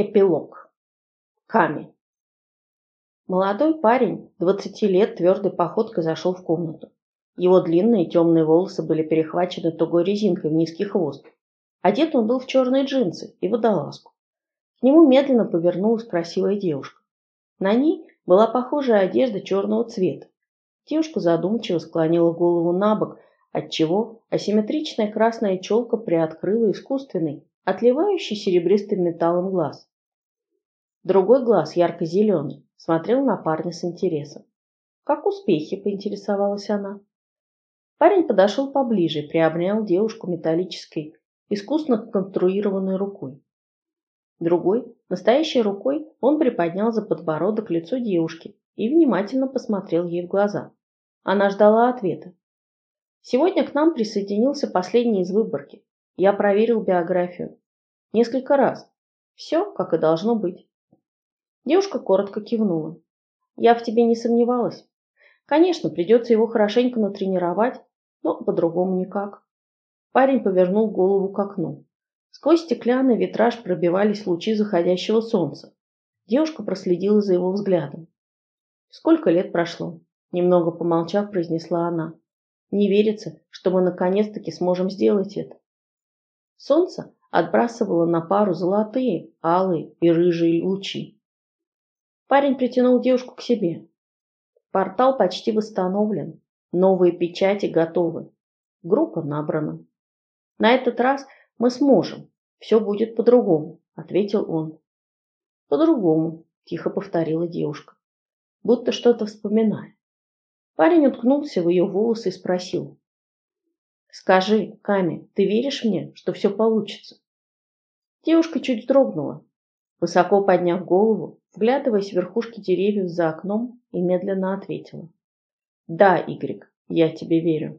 Эпилог. Ками. Молодой парень, двадцати лет, твердой походкой зашел в комнату. Его длинные темные волосы были перехвачены тугой резинкой в низкий хвост. Одет он был в черные джинсы и водолазку. К нему медленно повернулась красивая девушка. На ней была похожая одежда черного цвета. Девушка задумчиво склонила голову на бок, отчего асимметричная красная челка приоткрыла искусственный, отливающий серебристым металлом глаз. Другой глаз, ярко-зеленый, смотрел на парня с интересом. «Как успехи?» – поинтересовалась она. Парень подошел поближе и приобнял девушку металлической, искусно конструированной рукой. Другой, настоящей рукой, он приподнял за подбородок лицо девушки и внимательно посмотрел ей в глаза. Она ждала ответа. Сегодня к нам присоединился последний из выборки. Я проверил биографию. Несколько раз. Все, как и должно быть. Девушка коротко кивнула. Я в тебе не сомневалась. Конечно, придется его хорошенько натренировать, но по-другому никак. Парень повернул голову к окну. Сквозь стеклянный витраж пробивались лучи заходящего солнца. Девушка проследила за его взглядом. Сколько лет прошло? Немного помолчав, произнесла она. Не верится, что мы наконец-таки сможем сделать это. Солнце отбрасывало на пару золотые, алые и рыжие лучи. Парень притянул девушку к себе. Портал почти восстановлен, новые печати готовы, группа набрана. На этот раз мы сможем, все будет по-другому, ответил он. По-другому, тихо повторила девушка, будто что-то вспоминая. Парень уткнулся в ее волосы и спросил. Скажи, Ками, ты веришь мне, что все получится? Девушка чуть вздрогнула, высоко подняв голову, вглядываясь в верхушки деревьев за окном, и медленно ответила. «Да, Игорь, я тебе верю».